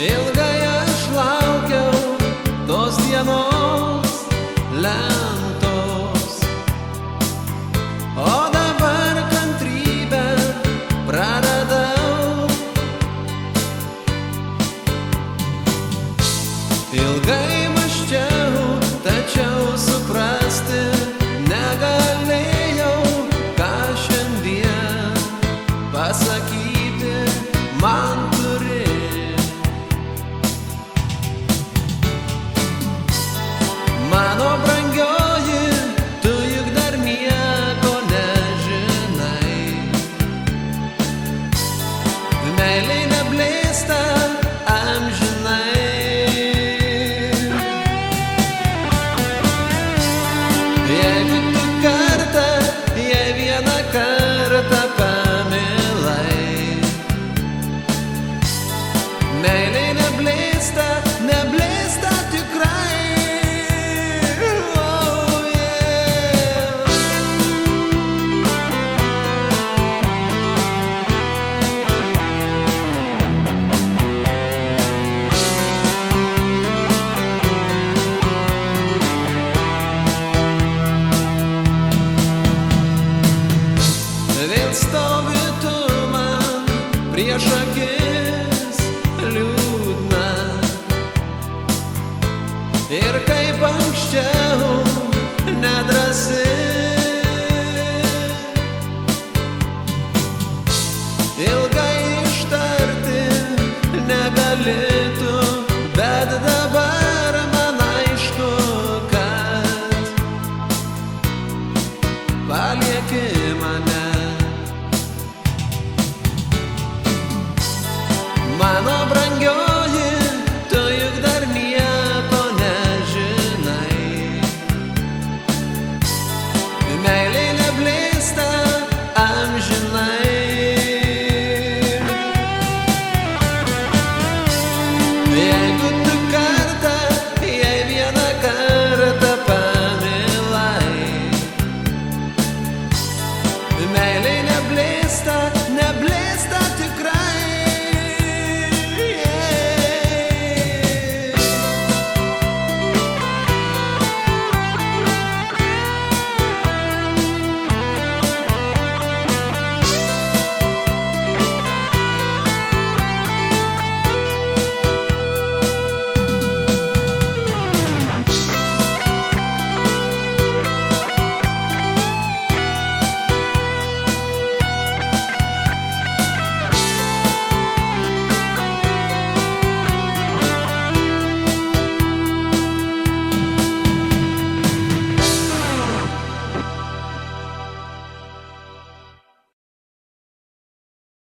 Ilgai aš laukiau tos dienos lentos. O dabar kantrybę praradau. Ilgai maščiau, tačiau suprasti negalėjau, ką šiandien pasakyti man. Kad stovi tu man prieš akis liūdna. Ir kaip anksčiau nedrasi. Ilgai ištarti negalėtų, bet dabar man aišku, kad palieki i